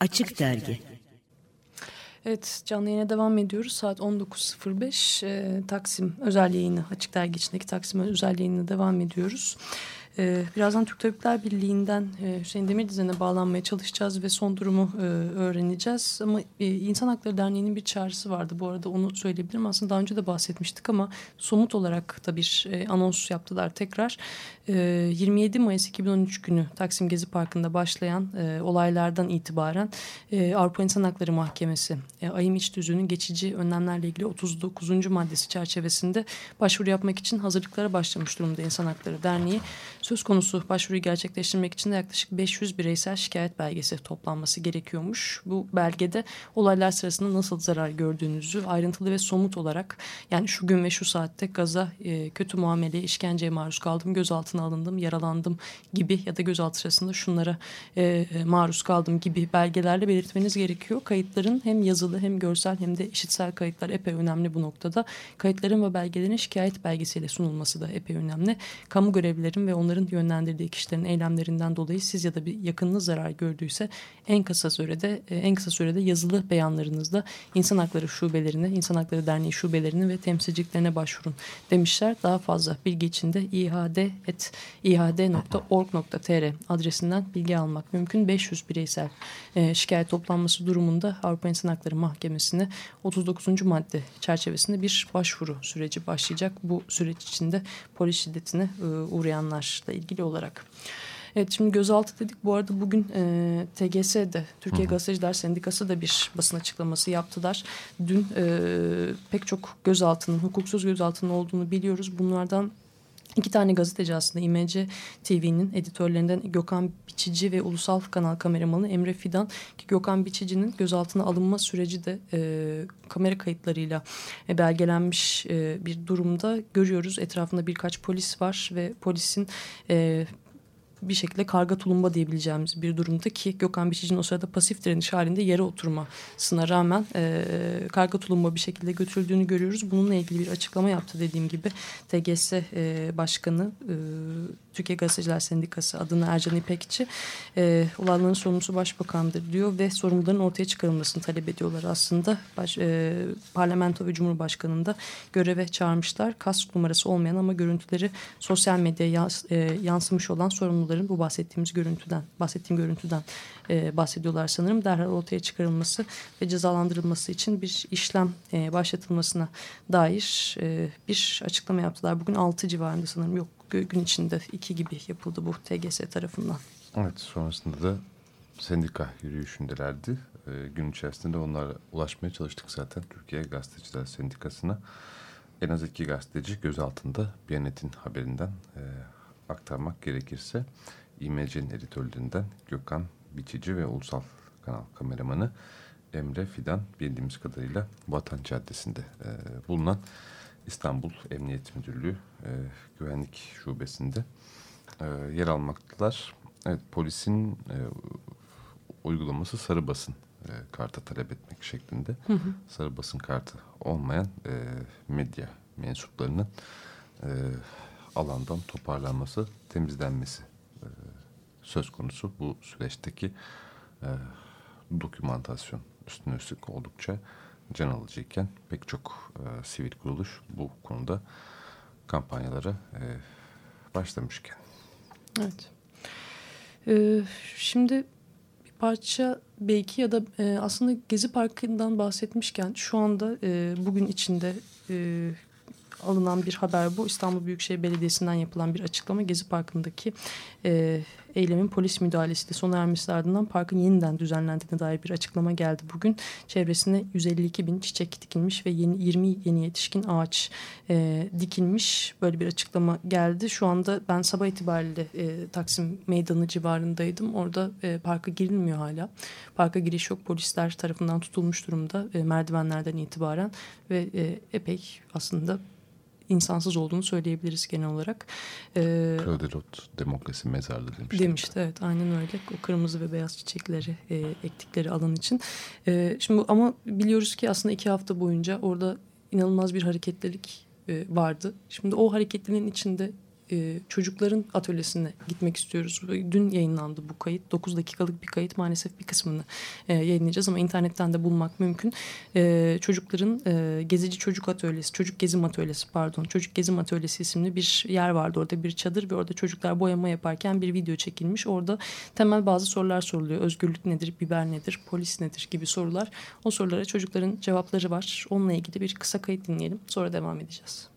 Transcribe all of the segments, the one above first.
Açık Dergi Evet canlı yayına devam ediyoruz. Saat 19.05 e, Taksim özel yayını Açık Dergi içindeki Taksim özel yayını devam ediyoruz. Ee, birazdan Türk Tabipler Birliği'nden e, Hüseyin Demirdizen'e bağlanmaya çalışacağız ve son durumu e, öğreneceğiz. Ama e, İnsan Hakları Derneği'nin bir çağrısı vardı. Bu arada onu söyleyebilirim. Aslında daha önce de bahsetmiştik ama somut olarak da bir anons yaptılar tekrar. 27 Mayıs 2013 günü Taksim Gezi Parkı'nda başlayan olaylardan itibaren Avrupa İnsan Hakları Mahkemesi e, Ayım İç Düzü'nün geçici önlemlerle ilgili 39. maddesi çerçevesinde başvuru yapmak için hazırlıklara başlamış durumda İnsan Hakları Derneği. Söz konusu başvuruyu gerçekleştirmek için de yaklaşık 500 bireysel şikayet belgesi toplanması gerekiyormuş. Bu belgede olaylar sırasında nasıl zarar gördüğünüzü ayrıntılı ve somut olarak yani şu gün ve şu saatte gaza, e, kötü muameleye, işkenceye maruz kaldım, gözaltına alındım, yaralandım gibi ya da gözaltı sırasında şunlara e, e, maruz kaldım gibi belgelerle belirtmeniz gerekiyor. Kayıtların hem yazılı hem görsel hem de işitsel kayıtlar epey önemli bu noktada. Kayıtların ve belgelerin şikayet belgesiyle sunulması da epey önemli. Kamu görevlilerin ve onların yönlendirdiği kişilerin eylemlerinden dolayı siz ya da bir yakınınız zarar gördüyse en kısa sürede e, en kısa sürede yazılı beyanlarınızda insan hakları şubelerine, insan hakları derneği şubelerine ve temsilciliklerine başvurun demişler. Daha fazla bilgi için de ihd.ihd.org.tr adresinden bilgi almak mümkün. 500 bireysel e, şikayet toplanması durumunda Avrupa İnsan Hakları Mahkemesi'ne 39. madde çerçevesinde bir başvuru süreci başlayacak. Bu süreç içinde polis şiddetine e, uğrayanlarla ilgili olarak. Evet şimdi gözaltı dedik. Bu arada bugün e, TGS'de Türkiye Hı. Gazeteciler Sendikası da bir basın açıklaması yaptılar. Dün e, pek çok gözaltının, hukuksuz gözaltının olduğunu biliyoruz. Bunlardan İki tane gazeteci aslında İMC TV'nin editörlerinden Gökhan Biçici ve Ulusal Kanal kameramanı Emre Fidan. Ki Gökhan Biçici'nin gözaltına alınma süreci de e, kamera kayıtlarıyla e, belgelenmiş e, bir durumda görüyoruz. Etrafında birkaç polis var ve polisin... E, bir şekilde karga tulumba diyebileceğimiz bir durumda ki Gökhan Biçici'nin o sırada pasif direniş halinde yere oturmasına rağmen e, karga tulumba bir şekilde götürüldüğünü görüyoruz. Bununla ilgili bir açıklama yaptı dediğim gibi TGS e, Başkanı e, Türkiye Gazeteciler Sendikası adına Ercan İpekçi e, olanların sorumlusu başbakandır diyor ve sorumluların ortaya çıkarılmasını talep ediyorlar aslında. Baş, e, Parlamento ve Cumhurbaşkanı'nı da göreve çağırmışlar. Kask numarası olmayan ama görüntüleri sosyal medyaya yans, e, yansımış olan sorumluların bu bahsettiğimiz görüntüden, bahsettiğim görüntüden e, bahsediyorlar sanırım. Derhal ortaya çıkarılması ve cezalandırılması için bir işlem e, başlatılmasına dair e, bir açıklama yaptılar. Bugün 6 civarında sanırım yok gün içinde iki gibi yapıldı bu TGS tarafından. Evet sonrasında da sendika yürüyüşündelerdi. E, gün içerisinde onlara ulaşmaya çalıştık zaten Türkiye Gazeteciler Sendikası'na. En az iki gazeteci gözaltında Biyanet'in haberinden e, aktarmak gerekirse. İMC'nin editörlerinden Gökhan Biçici ve Ulusal Kanal kameramanı Emre Fidan bildiğimiz kadarıyla Vatan Caddesi'nde e, bulunan İstanbul Emniyet Müdürlüğü e, Güvenlik Şubesi'nde e, yer almaktalar. Evet, polisin e, uygulaması sarı basın e, kartı talep etmek şeklinde. Hı hı. Sarı basın kartı olmayan e, medya mensuplarının e, alandan toparlanması, temizlenmesi e, söz konusu. Bu süreçteki e, dokümantasyon üstüne üstlük oldukça can alıcıyken pek çok e, sivil kuruluş bu konuda kampanyalara e, başlamışken. Evet. Ee, şimdi bir parça belki ya da e, aslında Gezi Parkı'ndan bahsetmişken şu anda e, bugün içinde e, alınan bir haber bu. İstanbul Büyükşehir Belediyesi'nden yapılan bir açıklama Gezi Parkı'ndaki e, eylemin polis müdahalesiyle sona ermesi ardından parkın yeniden düzenlendiğine dair bir açıklama geldi bugün. Çevresine 152 bin çiçek dikilmiş ve yeni, 20 yeni yetişkin ağaç e, dikilmiş. Böyle bir açıklama geldi. Şu anda ben sabah itibariyle e, Taksim Meydanı civarındaydım. Orada e, parka girilmiyor hala. Parka giriş yok. Polisler tarafından tutulmuş durumda e, merdivenlerden itibaren ve e, epey aslında insansız olduğunu söyleyebiliriz genel olarak. Ee, Claude demokrasi mezarlığı demişti. Demişti evet aynen öyle. O kırmızı ve beyaz çiçekleri e, ektikleri alan için. E, şimdi ama biliyoruz ki aslında iki hafta boyunca orada inanılmaz bir hareketlilik e, vardı. Şimdi o hareketliliğin içinde e, çocukların atölyesine gitmek istiyoruz. Dün yayınlandı bu kayıt. 9 dakikalık bir kayıt. Maalesef bir kısmını e, yayınlayacağız ama internetten de bulmak mümkün. E, çocukların e, Gezici Çocuk Atölyesi, Çocuk Gezim Atölyesi pardon. Çocuk Gezim Atölyesi isimli bir yer vardı. Orada bir çadır ve orada çocuklar boyama yaparken bir video çekilmiş. Orada temel bazı sorular soruluyor. Özgürlük nedir, biber nedir, polis nedir gibi sorular. O sorulara çocukların cevapları var. Onunla ilgili bir kısa kayıt dinleyelim. Sonra devam edeceğiz.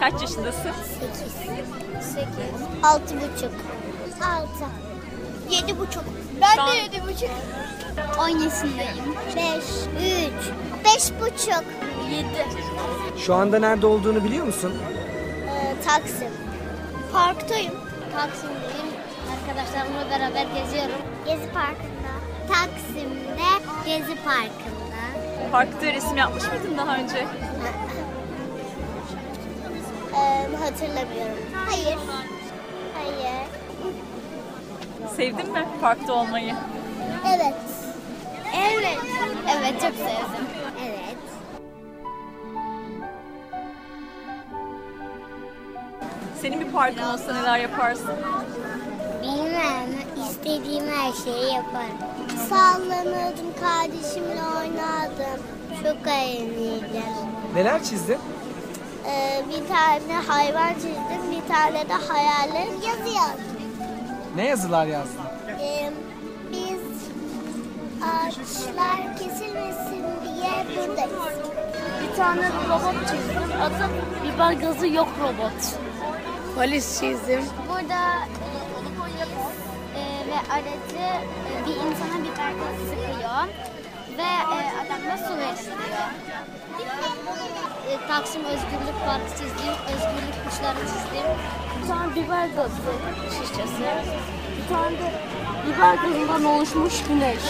Kaç yaşındasın? Sekiz. Sekiz. Altı buçuk. Altı. Yedi buçuk. Ben an- de yedi buçuk. On yaşındayım. Beş. Üç. Beş buçuk. Yedi. Şu anda nerede olduğunu biliyor musun? Ee, Taksim. Parktayım. Taksim'deyim. Arkadaşlarımla beraber geziyorum. Gezi Parkı'nda. Taksim'de Gezi Parkı'nda. Parkta resim yapmış mıydın daha önce? Ee, hatırlamıyorum. Hayır. Hayır. Sevdin mi parkta olmayı? Evet. Evet. Evet çok sevdim. Evet. Senin bir parkın olsa neler yaparsın? Bilmem. istediğim her şeyi yaparım. Sallanırdım, kardeşimle oynardım. Çok eğlenirdim. Neler çizdin? Ee, bir tane hayvan çizdim, bir tane de hayallerim yazı yazdım. Ne yazılar yazdın? Ee, biz ağaçlar kesilmesin diye buradayız. Bir tane robot çizdim. Adı biber gazı yok robot. Polis çizdim. Burada e, polis e, ve aracı e, bir insana biber gazı sıkıyor ve e, adam da su veriyor. E, Taksim Özgürlük Parkı çizdim. Özgürlük kuşları çizdim. Bir tane biber gazı şişesi. Bir tane de biber gazından oluşmuş güneş.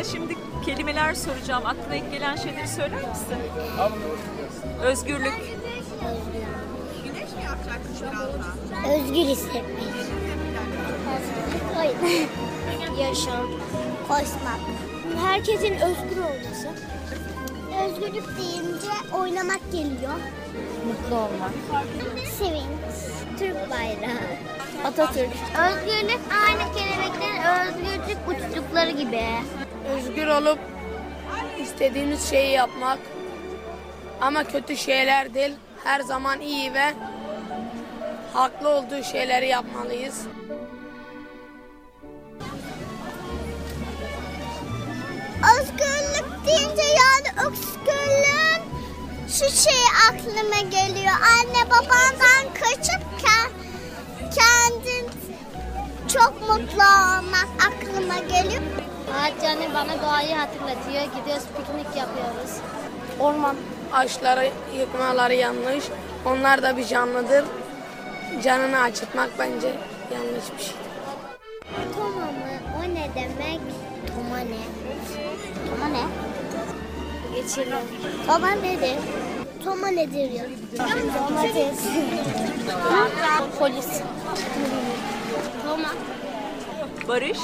Sana şimdi kelimeler soracağım. Aklına ilk gelen şeyleri söyler misin? Özgürlük, Özgür hissetmek. Özgürlük oyun. Yaşam. Koşmak. Herkesin özgür olması. Özgürlük deyince oynamak geliyor. Mutlu olmak. Sevinç. Türk bayrağı. Atatürk. Özgürlük aynı kelebeklerin özgürlük uçtukları gibi. Özgür olup istediğiniz şeyi yapmak ama kötü şeyler değil her zaman iyi ve haklı olduğu şeyleri yapmalıyız. Özgürlük deyince yani özgürlüğün şu şey aklıma geliyor. Anne babandan kaçıp ke- kendin çok mutlu olmak aklıma geliyor. Ağaç yani bana doğayı hatırlatıyor. Gidiyoruz piknik yapıyoruz. Orman ağaçları yıkmaları yanlış. Onlar da bir canlıdır. Canını acıtmak bence yanlış bir şey. Toma mı? O ne demek? Toma ne? Toma ne? Geçelim. Toma nedir? Toma nedir ya? Domates. Polis. Toma. barış,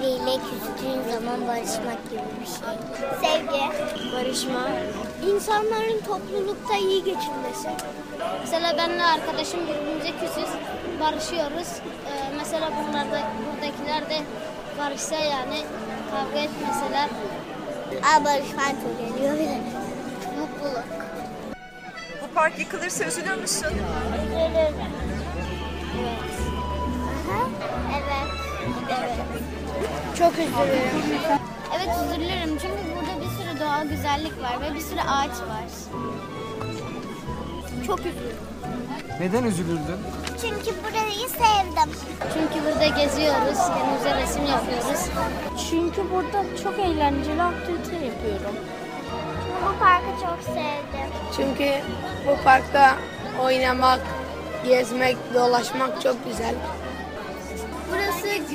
biriyle küstüğün zaman barışmak gibi bir şey. Sevgi. Barışma. İnsanların toplulukta iyi geçinmesi. Mesela benle arkadaşım birbirimize küsüz. Barışıyoruz. Ee, mesela bunlar da buradakiler de barışsa yani kavga etmeseler Aa, barışmak çok geliyor bile. Mutluluk. bu park yıkılırsa üzülür müsün? Evet. Aha, evet. Evet. Çok üzülürüm. Evet üzülürüm çünkü burada bir sürü doğal güzellik var ve bir sürü ağaç var. Çok üzüldüm. Neden üzülürdün? Çünkü burayı sevdim. Çünkü burada geziyoruz, kendimize resim yapıyoruz. Çünkü burada çok eğlenceli aktivite yapıyorum. Bu parkı çok sevdim. Çünkü bu parkta oynamak, gezmek, dolaşmak çok güzel.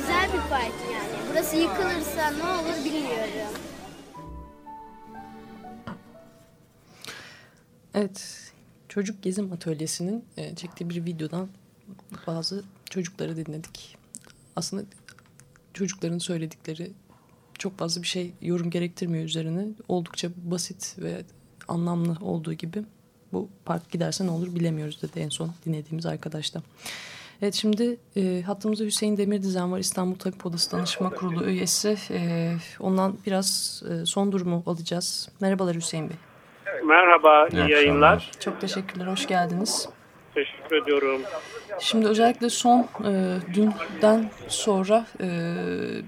Güzel bir park yani. Burası yıkılırsa ne olur bilmiyorum. Evet, Çocuk Gezim Atölyesi'nin e, çektiği bir videodan bazı çocukları dinledik. Aslında çocukların söyledikleri çok fazla bir şey yorum gerektirmiyor üzerine. Oldukça basit ve anlamlı olduğu gibi bu park giderse ne olur bilemiyoruz dedi en son dinlediğimiz arkadaşta. Evet şimdi e, hattımızda Hüseyin Demirdizen var İstanbul Tabip Odası Danışma Kurulu üyesi. E, ondan biraz e, son durumu alacağız. Merhabalar Hüseyin Bey. Merhaba, iyi, yayınlar. Çok teşekkürler, hoş geldiniz. Teşekkür ediyorum. Şimdi özellikle son e, dünden sonra e,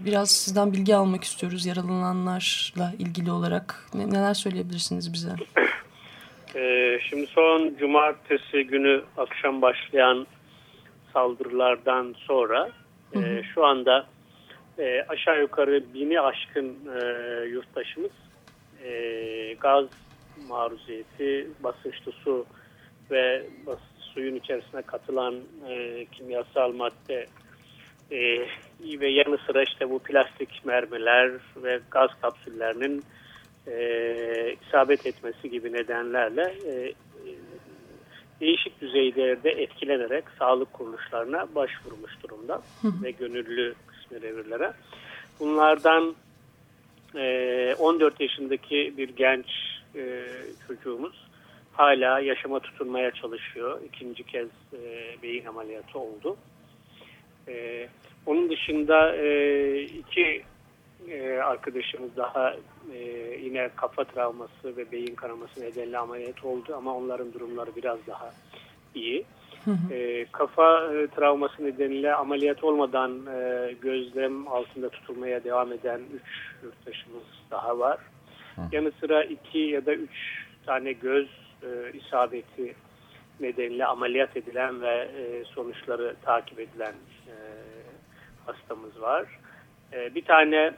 biraz sizden bilgi almak istiyoruz yaralananlarla ilgili olarak. Ne, neler söyleyebilirsiniz bize? Ee, şimdi son cumartesi günü akşam başlayan saldırılardan sonra e, şu anda e, aşağı yukarı bini aşkın e, yurttaşımız e, gaz maruziyeti, basınçlı su ve bas, suyun içerisine katılan e, kimyasal madde e, ve yanı sıra işte bu plastik mermiler ve gaz kapsüllerinin e, isabet etmesi gibi nedenlerle e, değişik düzeylerde etkilenerek sağlık kuruluşlarına başvurmuş durumda ve gönüllü kısmı revirlere. Bunlardan e, 14 yaşındaki bir genç e, çocuğumuz hala yaşama tutunmaya çalışıyor. İkinci kez e, beyin ameliyatı oldu. E, onun dışında e, iki e, arkadaşımız daha e, yine kafa travması ve beyin kanaması nedeniyle ameliyat oldu ama onların durumları biraz daha iyi. E, kafa e, travması nedeniyle ameliyat olmadan e, gözlem altında tutulmaya devam eden 3 yurttaşımız daha var. Yanı sıra 2 ya da 3 tane göz e, isabeti nedeniyle ameliyat edilen ve e, sonuçları takip edilen e, hastamız var. E, bir tane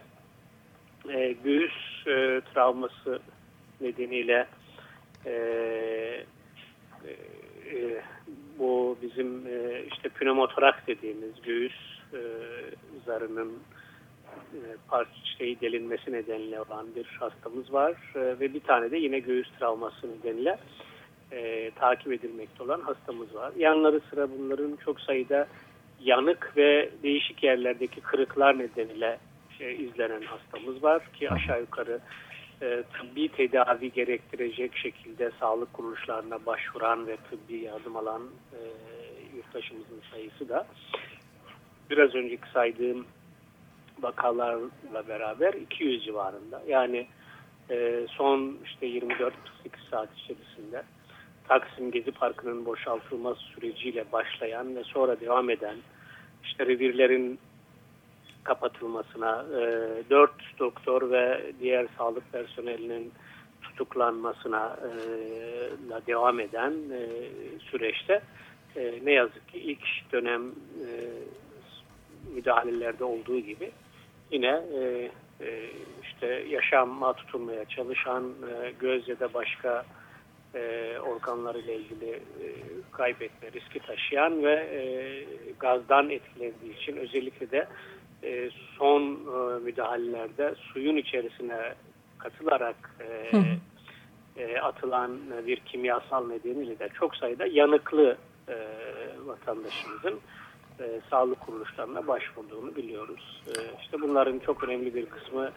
e, göğüs e, travması nedeniyle e, e, e, bu bizim e, işte pneumotorak dediğimiz göğüs e, zarının e, parça şeyi delinmesi nedeniyle olan bir hastamız var E, ve bir tane de yine göğüs travması nedeniyle e, takip edilmekte olan hastamız var. Yanları sıra bunların çok sayıda yanık ve değişik yerlerdeki kırıklar nedeniyle şey, izlenen hastamız var ki aşağı yukarı e, tıbbi tedavi gerektirecek şekilde sağlık kuruluşlarına başvuran ve tıbbi yardım alan e, yurttaşımızın sayısı da biraz önceki saydığım vakalarla beraber 200 civarında. Yani e, son işte 24-48 saat içerisinde Taksim Gezi Parkı'nın boşaltılması süreciyle başlayan ve sonra devam eden işte revirlerin kapatılmasına, e, dört doktor ve diğer sağlık personelinin tutuklanmasına e, devam eden e, süreçte e, ne yazık ki ilk dönem e, müdahalelerde olduğu gibi yine e, e, işte yaşama tutunmaya çalışan e, göz ya da başka e, organlarıyla ilgili e, kaybetme riski taşıyan ve e, gazdan etkilendiği için özellikle de e, son e, müdahalelerde suyun içerisine katılarak e, e, atılan bir kimyasal nedeniyle de çok sayıda yanıklı e, vatandaşımızın e, sağlık kuruluşlarına başvurduğunu biliyoruz. E, işte bunların çok önemli bir kısmı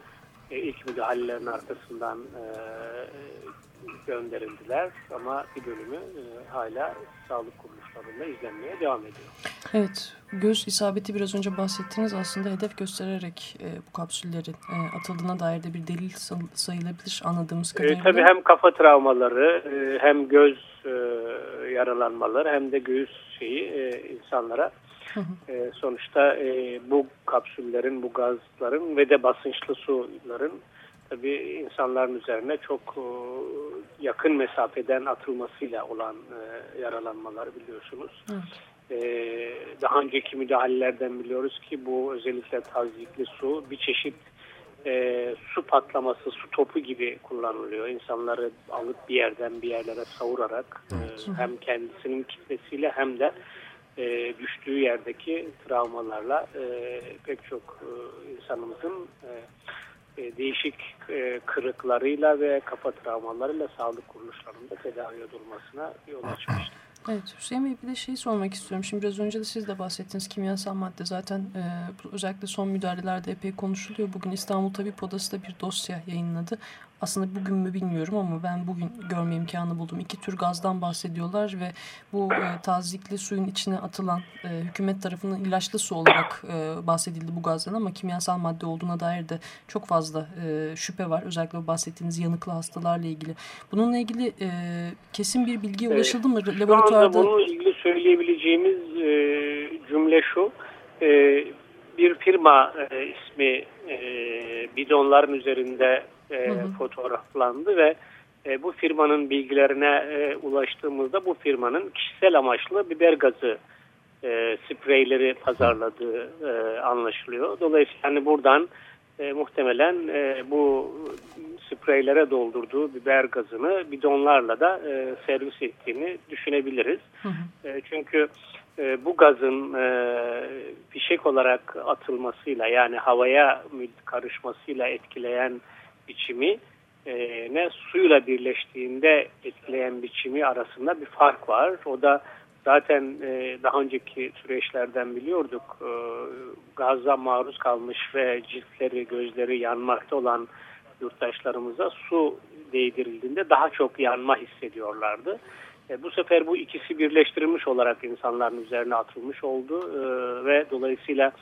e, ilk müdahalelerin arkasından e, gönderildiler ama bir bölümü e, hala sağlık kuruluşlarında izlenmeye devam ediyor. Evet, göz isabeti biraz önce bahsettiniz aslında hedef göstererek e, bu kapsüllerin e, atıldığına dair de bir delil say- sayılabilir anladığımız E, kadarıyla. tabii hem kafa travmaları e, hem göz e, yaralanmaları hem de göğüs şeyi e, insanlara e, sonuçta e, bu kapsüllerin, bu gazların ve de basınçlı suların tabii insanların üzerine çok e, yakın mesafeden atılmasıyla olan e, yaralanmalar biliyorsunuz. E, daha önceki müdahalelerden biliyoruz ki bu özellikle tazyikli su bir çeşit e, su patlaması, su topu gibi kullanılıyor. İnsanları alıp bir yerden bir yerlere savurarak e, hem kendisinin kitlesiyle hem de e, düştüğü yerdeki travmalarla e, pek çok e, insanımızın e, e, değişik e, kırıklarıyla ve kafa travmalarıyla sağlık kuruluşlarında tedavi edilmesine yol açmıştır. Evet Hüseyin Bey bir de şey sormak istiyorum. Şimdi biraz önce de siz de bahsettiniz kimyasal madde zaten e, özellikle son müdahalelerde epey konuşuluyor. Bugün İstanbul Tabip Odası da bir dosya yayınladı. Aslında bugün mü bilmiyorum ama ben bugün görme imkanı buldum. İki tür gazdan bahsediyorlar ve bu e, tazikli suyun içine atılan e, hükümet tarafından ilaçlı su olarak e, bahsedildi bu gazdan ama kimyasal madde olduğuna dair de çok fazla e, şüphe var. Özellikle bahsettiğiniz yanıklı hastalarla ilgili. Bununla ilgili e, kesin bir bilgiye ulaşıldı mı? Şu Laboratuvarda... anda bununla ilgili söyleyebileceğimiz e, cümle şu. E, bir firma e, ismi e, bidonların üzerinde e, Hı hı. fotoğraflandı ve e, bu firmanın bilgilerine e, ulaştığımızda bu firmanın kişisel amaçlı biber gazı e, spreyleri pazarladığı e, anlaşılıyor. Dolayısıyla hani buradan e, muhtemelen e, bu spreylere doldurduğu biber gazını bidonlarla da e, servis ettiğini düşünebiliriz. Hı hı. E, çünkü e, bu gazın e, fişek olarak atılmasıyla yani havaya karışmasıyla etkileyen biçimi e, ne suyla birleştiğinde etkileyen biçimi arasında bir fark var. O da zaten e, daha önceki süreçlerden biliyorduk. E, maruz kalmış ve ciltleri, gözleri yanmakta olan yurttaşlarımıza su değdirildiğinde daha çok yanma hissediyorlardı. E, bu sefer bu ikisi birleştirilmiş olarak insanların üzerine atılmış oldu e, ve dolayısıyla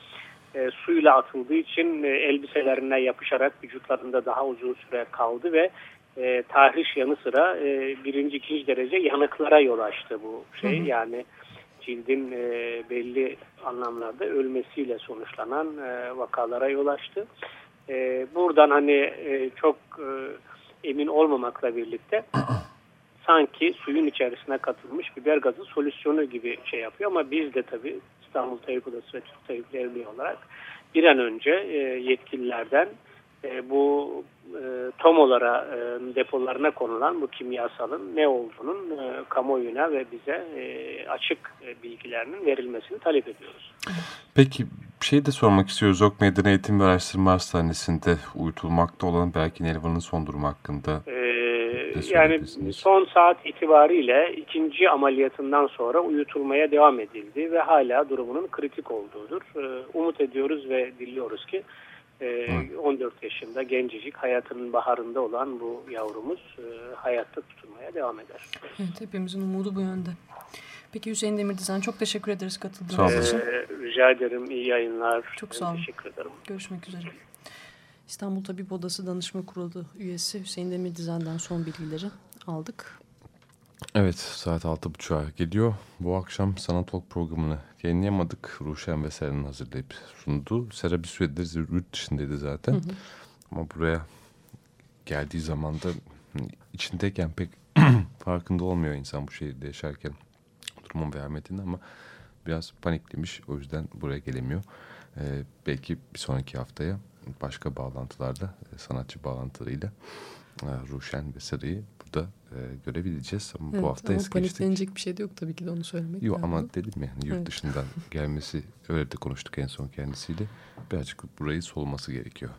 e, suyla atıldığı için e, elbiselerine yapışarak vücutlarında daha uzun süre kaldı ve e, tahriş yanı sıra e, birinci ikinci derece yanıklara yol açtı bu şey. Hı hı. Yani cildin e, belli anlamlarda ölmesiyle sonuçlanan e, vakalara yol açtı. E, buradan hani e, çok e, emin olmamakla birlikte sanki suyun içerisine katılmış biber gazı solüsyonu gibi şey yapıyor ama biz de tabii İstanbul Tabip Odası ve Türk Tabipleri Birliği olarak bir an önce e, yetkililerden e, bu e, tomolara e, depolarına konulan bu kimyasalın ne olduğunun e, kamuoyuna ve bize e, açık e, bilgilerinin verilmesini talep ediyoruz. Peki şey de sormak istiyoruz. Ok Meydan Eğitim ve Araştırma Hastanesi'nde uyutulmakta olan Berkin Elvan'ın son durumu hakkında Ne yani son saat itibariyle ikinci ameliyatından sonra uyutulmaya devam edildi ve hala durumunun kritik olduğudur. Ee, umut ediyoruz ve diliyoruz ki e, 14 yaşında gencecik hayatının baharında olan bu yavrumuz e, hayatta tutunmaya devam eder. Evet hepimizin umudu bu yönde. Peki Hüseyin Demirdizen çok teşekkür ederiz katıldığınız için. Ee, rica ederim iyi yayınlar. Çok sağ olun. Teşekkür ederim. Görüşmek üzere. İstanbul Tabip Odası Danışma Kurulu üyesi Hüseyin Demirdizen'den son bilgileri aldık. Evet saat 6.30'a geliyor. Bu akşam Sanat Talk programını yayınlayamadık. Ruşen ve Sera'nın hazırlayıp sundu. Sera bir süredir yurt dışındaydı zaten. Ama buraya geldiği zaman da içindeyken pek farkında olmuyor insan bu şehirde yaşarken durumun vehametini ama biraz paniklemiş. O yüzden buraya gelemiyor. Ee, belki bir sonraki haftaya başka bağlantılarda, e, sanatçı bağlantılarıyla e, Ruşen ve Sera'yı burada e, görebileceğiz. Ama Evet, bu hafta ama es geçtik. paniklenecek bir şey de yok tabii ki de onu söylemek Yok ama dedim ya hani yurt Evet. dışından gelmesi öyle de konuştuk en son kendisiyle. Birazcık burayı solması gerekiyor.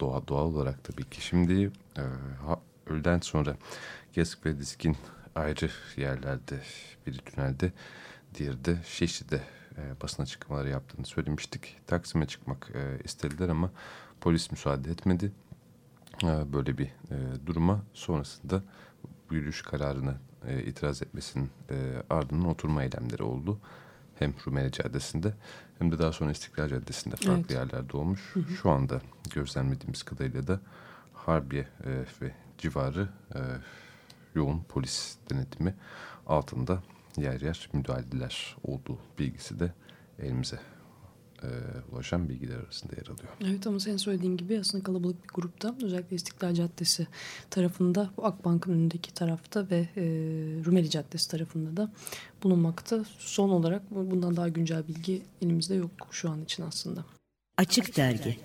Doğa, doğal olarak tabii ki. Şimdi e, ha, öğleden sonra Gesk ve Disk'in ayrı yerlerde biri tünelde diğeri de Şişli'de e, basın açıklamaları yaptığını söylemiştik. Taksim'e çıkmak e, istediler ama polis müsaade etmedi. E, böyle bir e, duruma sonrasında yürüyüş kararına e, itiraz etmesinin e, ardından oturma eylemleri oldu. Hem Rumeli Caddesi'nde hem de daha sonra İstiklal Caddesi'nde farklı Evet. yerlerde olmuş. Şu anda gözlemlediğimiz kadarıyla da Harbiye e, ve civarı e, yoğun polis denetimi altında yer yer müdahaleler olduğu bilgisi de elimize e, ulaşan bilgiler arasında yer alıyor. Evet ama senin söylediğin gibi aslında kalabalık bir grupta özellikle İstiklal Caddesi tarafında bu Akbank'ın önündeki tarafta ve e, Rumeli Caddesi tarafında da bulunmakta. Son olarak bundan daha güncel bilgi elimizde yok şu an için aslında. Açık Dergi